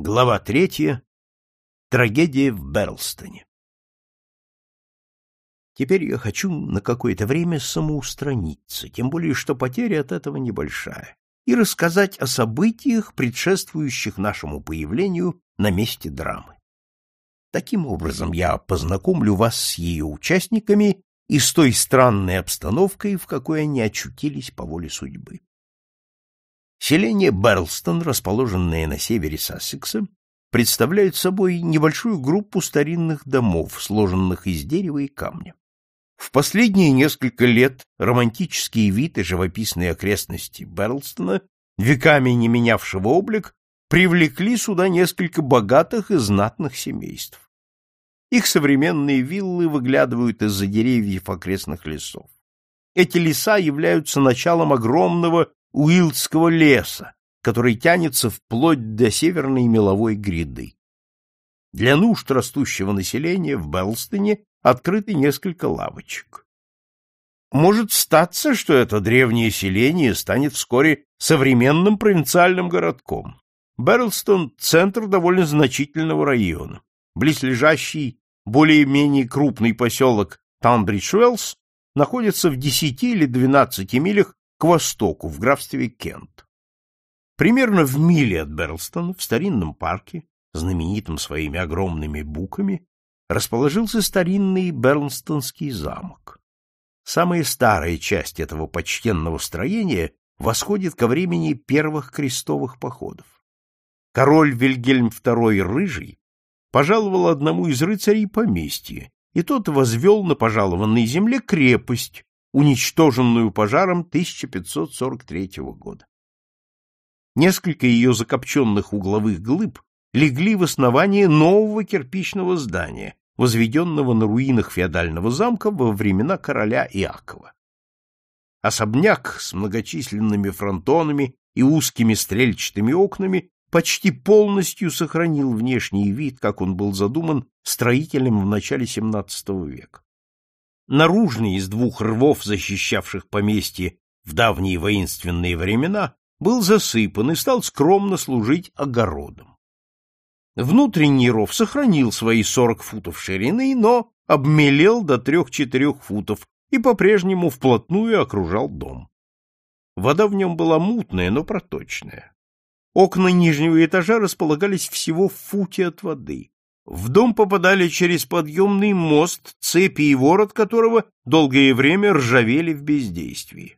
Глава третья. Трагедия в Берлстоне. Теперь я хочу на какое-то время самоустраниться, тем более что потеря от этого небольшая, и рассказать о событиях, предшествующих нашему появлению на месте драмы. Таким образом, я познакомлю вас с ее участниками и с той странной обстановкой, в какой они очутились по воле судьбы. Селение Берлстон, расположенное на севере Сассекса, представляет собой небольшую группу старинных домов, сложенных из дерева и камня. В последние несколько лет романтический вид и живописные окрестности Берлстона, веками не менявшего облик, привлекли сюда несколько богатых и знатных семейств. Их современные виллы выглядывают из-за деревьев окрестных лесов. Эти леса являются началом огромного Уилдского леса, который тянется вплоть до северной меловой гряды. Для нужд растущего населения в Белстоне открыты несколько лавочек. Может статься, что это древнее селение станет вскоре современным провинциальным городком. Берлстон — центр довольно значительного района. Близлежащий, более-менее крупный поселок Танбридж-Уэллс находится в 10 или 12 милях к востоку, в графстве Кент. Примерно в миле от Берлстона, в старинном парке, знаменитом своими огромными буками, расположился старинный Берлстонский замок. Самая старая часть этого почтенного строения восходит ко времени первых крестовых походов. Король Вильгельм II Рыжий пожаловал одному из рыцарей поместье, и тот возвел на пожалованной земле крепость, уничтоженную пожаром 1543 года. Несколько ее закопченных угловых глыб легли в основание нового кирпичного здания, возведенного на руинах феодального замка во времена короля Иакова. Особняк с многочисленными фронтонами и узкими стрельчатыми окнами почти полностью сохранил внешний вид, как он был задуман строителем в начале XVII века. Наружный из двух рвов, защищавших поместье в давние воинственные времена, был засыпан и стал скромно служить огородом. Внутренний ров сохранил свои сорок футов ширины, но обмелел до трех-четырех футов и по-прежнему вплотную окружал дом. Вода в нем была мутная, но проточная. Окна нижнего этажа располагались всего в футе от воды. В дом попадали через подъемный мост, цепи и ворот которого долгое время ржавели в бездействии.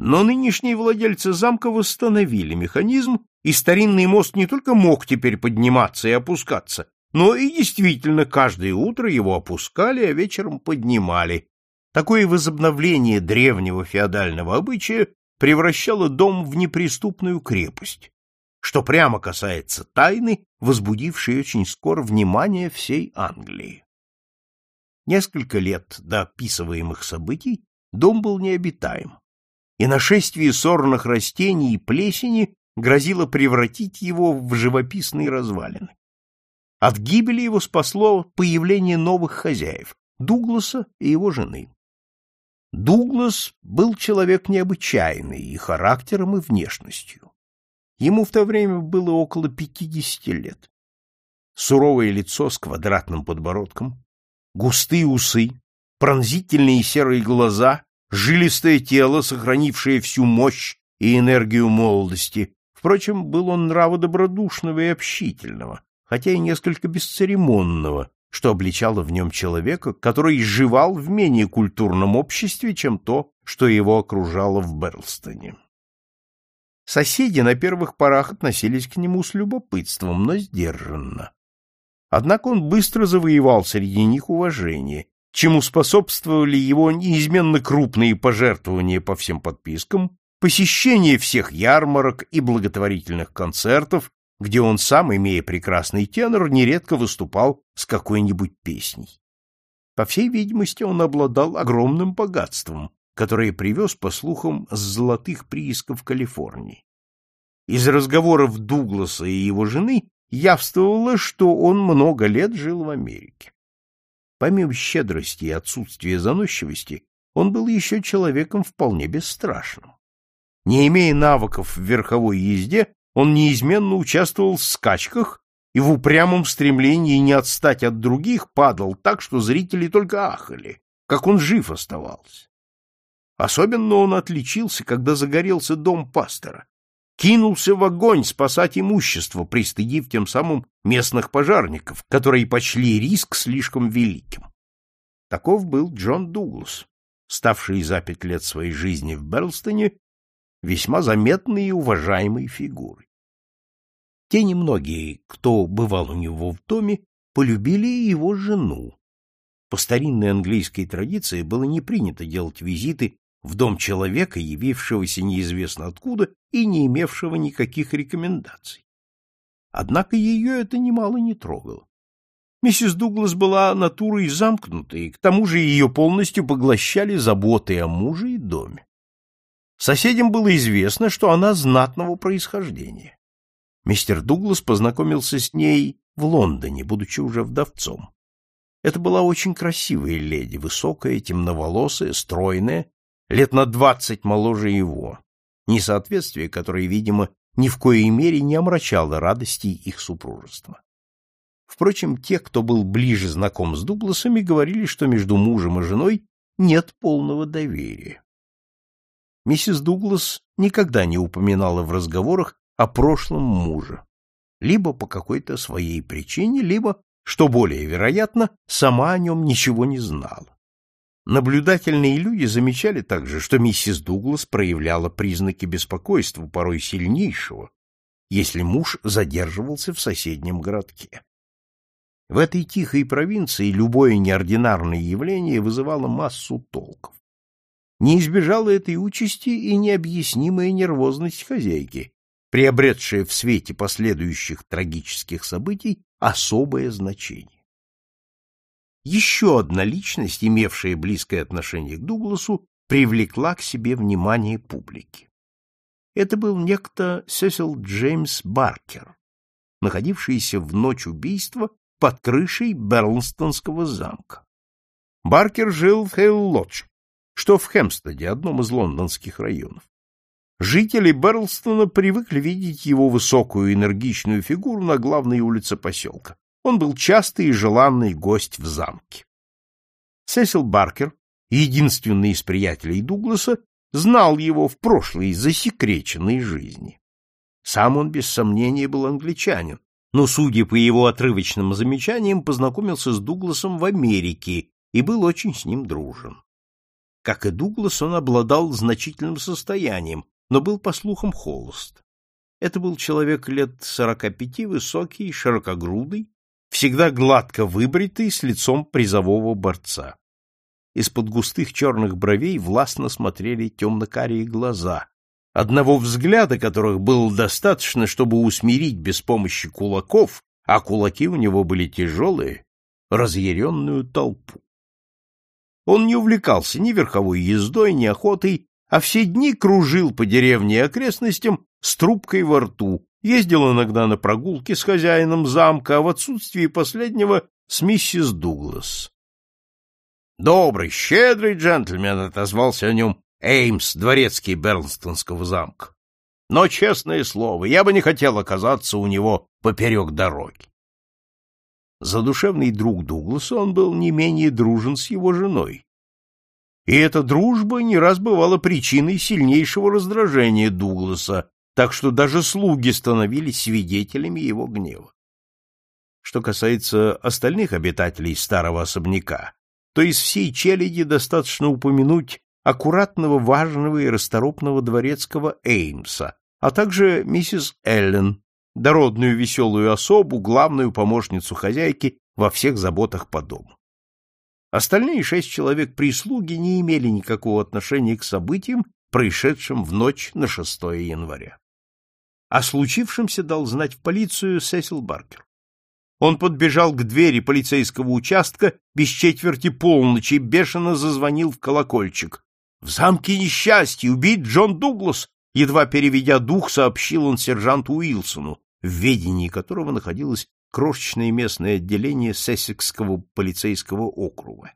Но нынешние владельцы замка восстановили механизм, и старинный мост не только мог теперь подниматься и опускаться, но и действительно каждое утро его опускали, а вечером поднимали. Такое возобновление древнего феодального обычая превращало дом в неприступную крепость что прямо касается тайны, возбудившей очень скоро внимание всей Англии. Несколько лет до описываемых событий дом был необитаем, и нашествие сорных растений и плесени грозило превратить его в живописные развалины. От гибели его спасло появление новых хозяев — Дугласа и его жены. Дуглас был человек необычайный и характером, и внешностью. Ему в то время было около пятидесяти лет. Суровое лицо с квадратным подбородком, густые усы, пронзительные серые глаза, жилистое тело, сохранившее всю мощь и энергию молодости. Впрочем, был он нрава добродушного и общительного, хотя и несколько бесцеремонного, что обличало в нем человека, который изживал в менее культурном обществе, чем то, что его окружало в Берлстоне. Соседи на первых порах относились к нему с любопытством, но сдержанно. Однако он быстро завоевал среди них уважение, чему способствовали его неизменно крупные пожертвования по всем подпискам, посещение всех ярмарок и благотворительных концертов, где он сам, имея прекрасный тенор, нередко выступал с какой-нибудь песней. По всей видимости, он обладал огромным богатством, которое привез, по слухам, с золотых приисков Калифорнии. Из разговоров Дугласа и его жены явствовало, что он много лет жил в Америке. Помимо щедрости и отсутствия заносчивости, он был еще человеком вполне бесстрашным. Не имея навыков в верховой езде, он неизменно участвовал в скачках и в упрямом стремлении не отстать от других падал так, что зрители только ахали, как он жив оставался. Особенно он отличился, когда загорелся дом пастора. Кинулся в огонь спасать имущество, пристыдив тем самым местных пожарников, которые почли риск слишком великим. Таков был Джон Дуглас, ставший за пять лет своей жизни в Берлстоне весьма заметной и уважаемой фигурой. Те немногие, кто бывал у него в доме, полюбили его жену. По старинной английской традиции было не принято делать визиты в дом человека, явившегося неизвестно откуда и не имевшего никаких рекомендаций. Однако ее это немало не трогало. Миссис Дуглас была натурой замкнутой, к тому же ее полностью поглощали заботы о муже и доме. Соседям было известно, что она знатного происхождения. Мистер Дуглас познакомился с ней в Лондоне, будучи уже вдовцом. Это была очень красивая леди, высокая, темноволосая, стройная, лет на двадцать моложе его, несоответствие которое, видимо, ни в коей мере не омрачало радости их супружества. Впрочем, те, кто был ближе знаком с Дугласами, говорили, что между мужем и женой нет полного доверия. Миссис Дуглас никогда не упоминала в разговорах о прошлом муже, либо по какой-то своей причине, либо, что более вероятно, сама о нем ничего не знала. Наблюдательные люди замечали также, что миссис Дуглас проявляла признаки беспокойства, порой сильнейшего, если муж задерживался в соседнем городке. В этой тихой провинции любое неординарное явление вызывало массу толков. Не избежала этой участи и необъяснимая нервозность хозяйки, приобретшая в свете последующих трагических событий особое значение. Еще одна личность, имевшая близкое отношение к Дугласу, привлекла к себе внимание публики. Это был некто Сесил Джеймс Баркер, находившийся в ночь убийства под крышей Берлстонского замка. Баркер жил в Хейл-Лодж, что в Хемстеде, одном из лондонских районов. Жители Берлстона привыкли видеть его высокую энергичную фигуру на главной улице поселка. Он был частый и желанный гость в замке. Сесил Баркер, единственный из приятелей Дугласа, знал его в прошлой засекреченной жизни. Сам он, без сомнения, был англичанин, но, судя по его отрывочным замечаниям, познакомился с Дугласом в Америке и был очень с ним дружен. Как и Дуглас, он обладал значительным состоянием, но был, по слухам, холост. Это был человек лет сорока пяти, высокий, широкогрудый, всегда гладко выбритый, с лицом призового борца. Из-под густых черных бровей властно смотрели темно-карие глаза, одного взгляда которых было достаточно, чтобы усмирить без помощи кулаков, а кулаки у него были тяжелые, разъяренную толпу. Он не увлекался ни верховой ездой, ни охотой, а все дни кружил по деревне и окрестностям с трубкой во рту, ездил иногда на прогулки с хозяином замка, а в отсутствии последнего с миссис Дуглас. Добрый, щедрый джентльмен отозвался о нем Эймс, дворецкий Берлстонского замка. Но, честное слово, я бы не хотел оказаться у него поперек дороги. Задушевный друг Дугласа он был не менее дружен с его женой. И эта дружба не раз бывала причиной сильнейшего раздражения Дугласа, так что даже слуги становились свидетелями его гнева. Что касается остальных обитателей старого особняка, то из всей челяди достаточно упомянуть аккуратного, важного и расторопного дворецкого Эймса, а также миссис Эллен, дородную веселую особу, главную помощницу хозяйки во всех заботах по дому. Остальные шесть человек прислуги не имели никакого отношения к событиям, происшедшим в ночь на 6 января. О случившемся дал знать в полицию Сесил Баркер. Он подбежал к двери полицейского участка без четверти полночи и бешено зазвонил в колокольчик. В замке несчастье, убит Джон Дуглас, едва переведя дух, сообщил он сержанту Уилсону, в ведении которого находилось крошечное местное отделение Сессекского полицейского округа.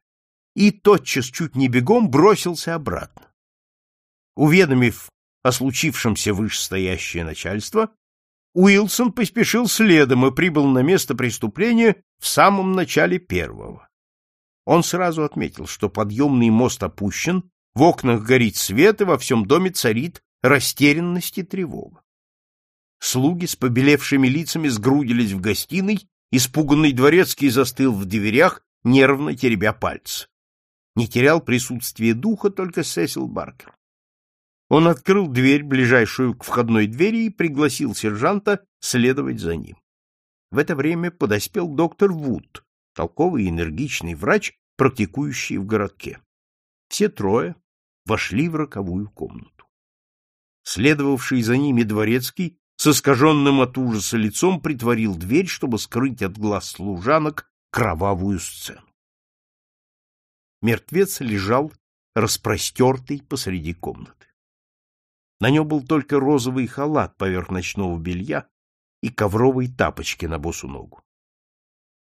И тотчас чуть не бегом бросился обратно. Уведомив о случившемся вышестоящее начальство, Уилсон поспешил следом и прибыл на место преступления в самом начале первого. Он сразу отметил, что подъемный мост опущен, в окнах горит свет и во всем доме царит растерянность и тревога. Слуги с побелевшими лицами сгрудились в гостиной, испуганный дворецкий застыл в дверях, нервно теребя пальцы. Не терял присутствие духа только Сесил Баркер. Он открыл дверь, ближайшую к входной двери, и пригласил сержанта следовать за ним. В это время подоспел доктор Вуд, толковый и энергичный врач, практикующий в городке. Все трое вошли в роковую комнату. Следовавший за ними дворецкий с искаженным от ужаса лицом притворил дверь, чтобы скрыть от глаз служанок кровавую сцену. Мертвец лежал распростертый посреди комнаты. На нем был только розовый халат поверх ночного белья и ковровые тапочки на босу ногу.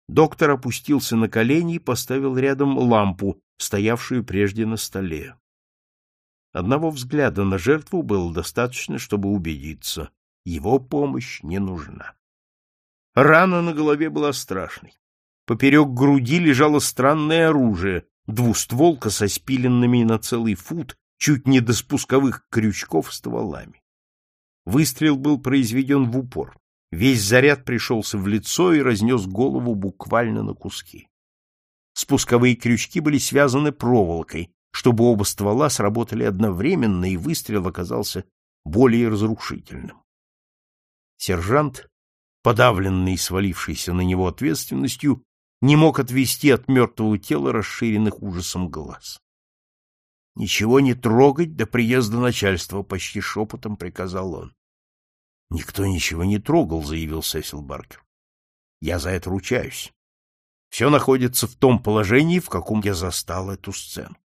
Доктор опустился на колени и поставил рядом лампу, стоявшую прежде на столе. Одного взгляда на жертву было достаточно, чтобы убедиться, его помощь не нужна. Рана на голове была страшной. Поперек груди лежало странное оружие, двустволка со спиленными на целый фут чуть не до спусковых крючков стволами. Выстрел был произведен в упор. Весь заряд пришелся в лицо и разнес голову буквально на куски. Спусковые крючки были связаны проволокой, чтобы оба ствола сработали одновременно, и выстрел оказался более разрушительным. Сержант, подавленный свалившейся на него ответственностью, не мог отвести от мертвого тела расширенных ужасом глаз. — Ничего не трогать до приезда начальства, — почти шепотом приказал он. — Никто ничего не трогал, — заявил Сесил Баркер. — Я за это ручаюсь. Все находится в том положении, в каком я застал эту сцену.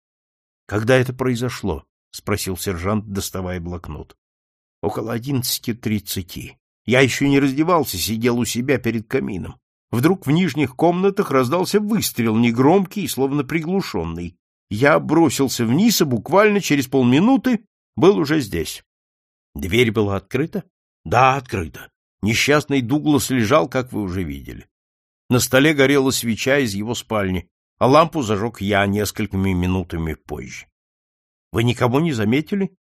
— Когда это произошло? — спросил сержант, доставая блокнот. — Около одиннадцати тридцати. Я еще не раздевался, сидел у себя перед камином. Вдруг в нижних комнатах раздался выстрел, негромкий, словно приглушенный. Я бросился вниз и буквально через полминуты был уже здесь. Дверь была открыта? Да, открыта. Несчастный Дуглас лежал, как вы уже видели. На столе горела свеча из его спальни, а лампу зажег я несколькими минутами позже. Вы никого не заметили?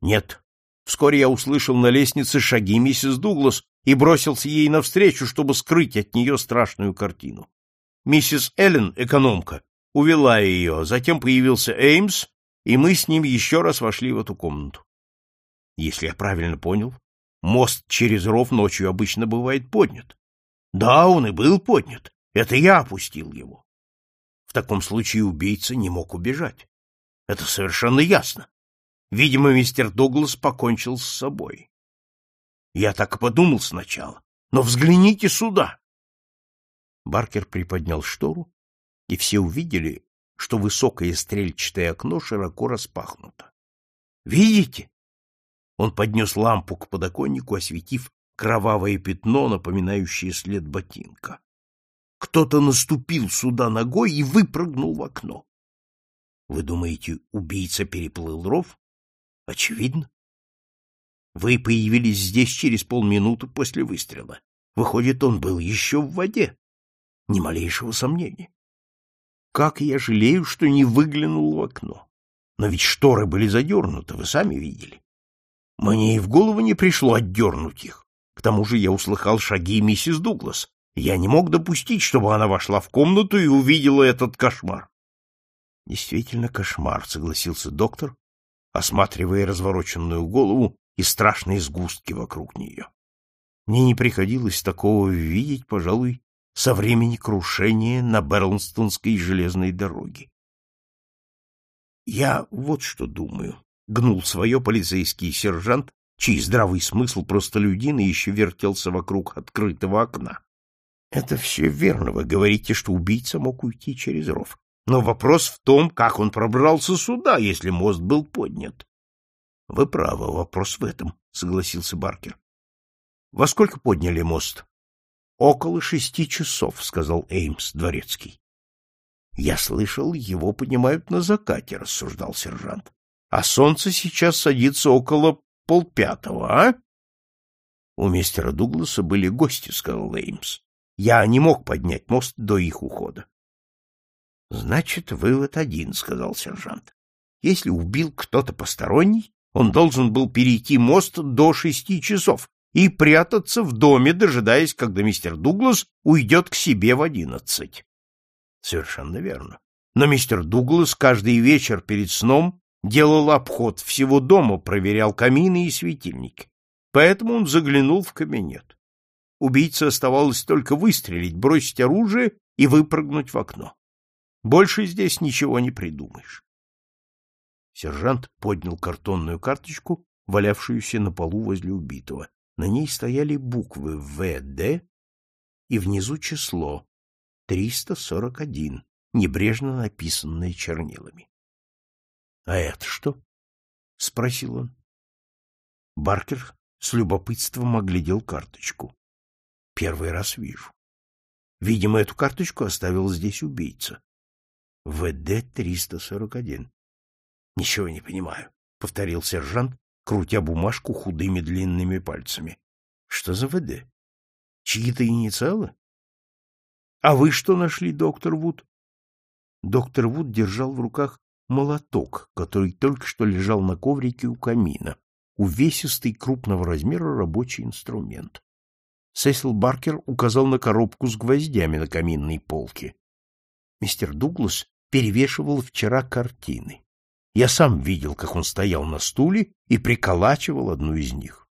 Нет. Вскоре я услышал на лестнице шаги миссис Дуглас и бросился ей навстречу, чтобы скрыть от нее страшную картину. Миссис Эллен, экономка, увела ее, затем появился Эймс, и мы с ним еще раз вошли в эту комнату. Если я правильно понял, мост через ров ночью обычно бывает поднят. Да, он и был поднят. Это я опустил его. В таком случае убийца не мог убежать. Это совершенно ясно. Видимо, мистер Дуглас покончил с собой. Я так и подумал сначала. Но взгляните сюда. Баркер приподнял штору и все увидели, что высокое стрельчатое окно широко распахнуто. «Видите?» Он поднес лампу к подоконнику, осветив кровавое пятно, напоминающее след ботинка. Кто-то наступил сюда ногой и выпрыгнул в окно. Вы думаете, убийца переплыл ров? Очевидно. Вы появились здесь через полминуты после выстрела. Выходит, он был еще в воде. Ни малейшего сомнения. Как я жалею, что не выглянул в окно. Но ведь шторы были задернуты, вы сами видели. Мне и в голову не пришло отдернуть их. К тому же я услыхал шаги миссис Дуглас. Я не мог допустить, чтобы она вошла в комнату и увидела этот кошмар. Действительно кошмар, согласился доктор, осматривая развороченную голову и страшные сгустки вокруг нее. Мне не приходилось такого видеть, пожалуй, со времени крушения на Берлнстонской железной дороге. Я вот что думаю, гнул свое полицейский сержант, чей здравый смысл простолюдина еще вертелся вокруг открытого окна. Это все верно, вы говорите, что убийца мог уйти через ров. Но вопрос в том, как он пробрался сюда, если мост был поднят. — Вы правы, вопрос в этом, — согласился Баркер. — Во сколько подняли мост? Около шести часов, — сказал Эймс, дворецкий. — Я слышал, его поднимают на закате, — рассуждал сержант. — А солнце сейчас садится около полпятого, а? У мистера Дугласа были гости, сказал Эймс. Я не мог поднять мост до их ухода. Значит, вывод один, сказал сержант. Если убил кто-то посторонний, он должен был перейти мост до шести часов и прятаться в доме, дожидаясь, когда мистер Дуглас уйдет к себе в одиннадцать. Совершенно верно. Но мистер Дуглас каждый вечер перед сном делал обход всего дома, проверял камины и светильники. Поэтому он заглянул в кабинет. Убийце оставалось только выстрелить, бросить оружие и выпрыгнуть в окно. Больше здесь ничего не придумаешь. Сержант поднял картонную карточку, валявшуюся на полу возле убитого. На ней стояли буквы ВД и внизу число 341, небрежно написанное чернилами. — А это что? — спросил он. Баркер с любопытством оглядел карточку. — Первый раз вижу. Видимо, эту карточку оставил здесь убийца. ВД-341. — Ничего не понимаю, — повторил сержант, крутя бумажку худыми длинными пальцами. — Что за ВД? Чьи-то инициалы? — А вы что нашли, доктор Вуд? Доктор Вуд держал в руках молоток, который только что лежал на коврике у камина, увесистый крупного размера рабочий инструмент. Сесил Баркер указал на коробку с гвоздями на каминной полке. Мистер Дуглас перевешивал вчера картины. Я сам видел, как он стоял на стуле и приколачивал одну из них.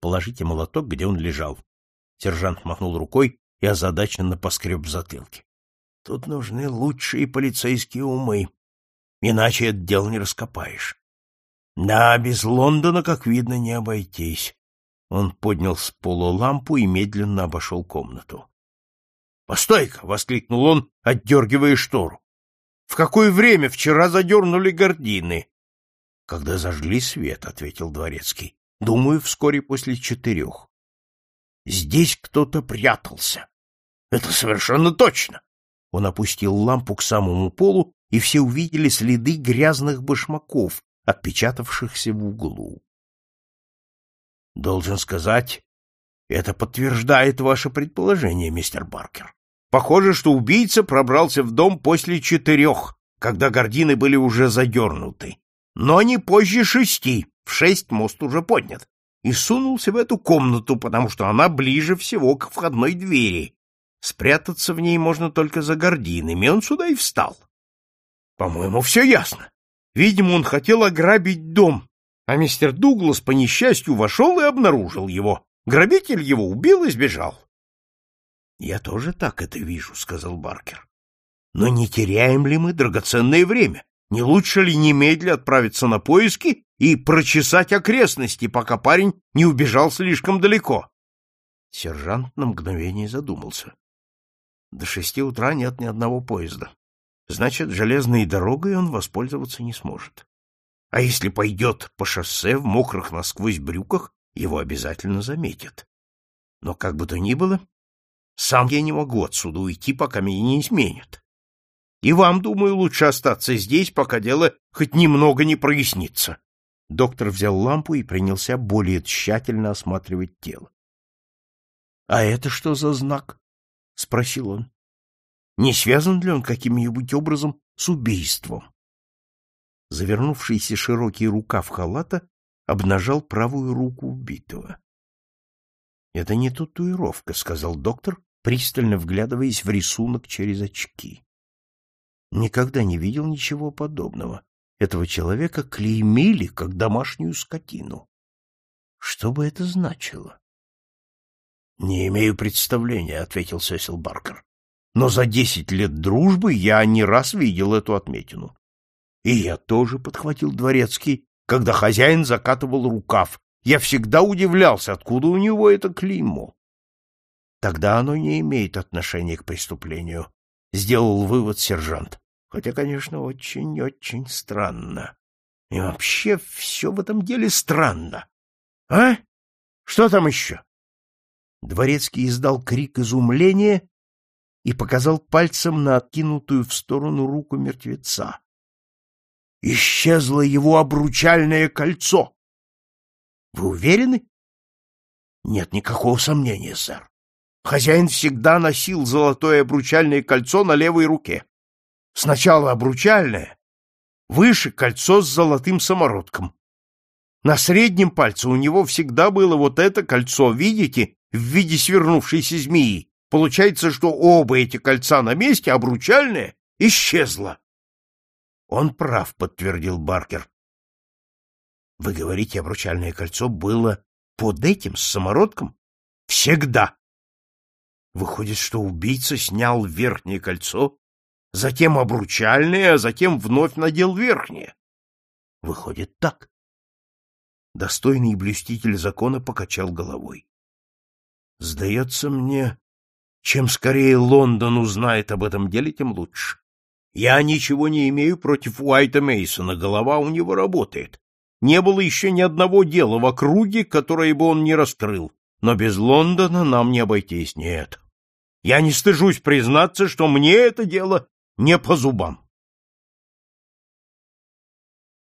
Положите молоток, где он лежал. Сержант махнул рукой и озадаченно поскреб в затылке. Тут нужны лучшие полицейские умы, иначе это дело не раскопаешь. Да, без Лондона, как видно, не обойтись. Он поднял с пола лампу и медленно обошел комнату. «Постой-ка!» — воскликнул он, отдергивая штору. «В какое время вчера задернули гардины?» «Когда зажгли свет», — ответил дворецкий. «Думаю, вскоре после четырех». «Здесь кто-то прятался». «Это совершенно точно!» Он опустил лампу к самому полу, и все увидели следы грязных башмаков, отпечатавшихся в углу. Должен сказать, это подтверждает ваше предположение, мистер Баркер. Похоже, что убийца пробрался в дом после четырех, когда гардины были уже задернуты. Но не позже шести, в шесть мост уже поднят, и сунулся в эту комнату, потому что она ближе всего к входной двери. Спрятаться в ней можно только за гардинами, он сюда и встал. По-моему, все ясно. Видимо, он хотел ограбить дом, а мистер Дуглас, по несчастью, вошел и обнаружил его. Грабитель его убил и сбежал. Я тоже так это вижу, сказал Баркер. Но не теряем ли мы драгоценное время? Не лучше ли немедля отправиться на поиски и прочесать окрестности, пока парень не убежал слишком далеко? Сержант на мгновение задумался. До шести утра нет ни одного поезда. Значит, железной дорогой он воспользоваться не сможет. А если пойдет по шоссе в мокрых насквозь брюках, его обязательно заметят. Но как бы то ни было, сам я не могу отсюда уйти, пока меня не изменят. И вам, думаю, лучше остаться здесь, пока дело хоть немного не прояснится. Доктор взял лампу и принялся более тщательно осматривать тело. — А это что за знак? — спросил он. — Не связан ли он каким-нибудь образом с убийством? Завернувшийся широкий рукав халата обнажал правую руку убитого. — Это не татуировка, — сказал доктор, пристально вглядываясь в рисунок через очки. Никогда не видел ничего подобного. Этого человека клеймили, как домашнюю скотину. Что бы это значило? — Не имею представления, — ответил Сесил Баркер. — Но за десять лет дружбы я не раз видел эту отметину. — И я тоже, — подхватил дворецкий, когда хозяин закатывал рукав. Я всегда удивлялся, откуда у него это клеймо. Тогда оно не имеет отношения к преступлению, — сделал вывод сержант. Хотя, конечно, очень-очень странно. И вообще все в этом деле странно. А? Что там еще? Дворецкий издал крик изумления и показал пальцем на откинутую в сторону руку мертвеца. Исчезло его обручальное кольцо. Вы уверены? Нет никакого сомнения, сэр. Хозяин всегда носил золотое обручальное кольцо на левой руке. Сначала обручальное, выше кольцо с золотым самородком. На среднем пальце у него всегда было вот это кольцо, видите, в виде свернувшейся змеи. Получается, что оба эти кольца на месте, обручальное исчезло. Он прав, подтвердил Баркер. Вы говорите, обручальное кольцо было под этим с самородком? Всегда. Выходит, что убийца снял верхнее кольцо, затем обручальное, а затем вновь надел верхнее. Выходит так. Достойный блюститель закона покачал головой. Сдается мне, чем скорее Лондон узнает об этом деле, тем лучше. Я ничего не имею против Уайта Мейсона, голова у него работает. Не было еще ни одного дела в округе, которое бы он не раскрыл. Но без Лондона нам не обойтись, нет. Я не стыжусь признаться, что мне это дело не по зубам.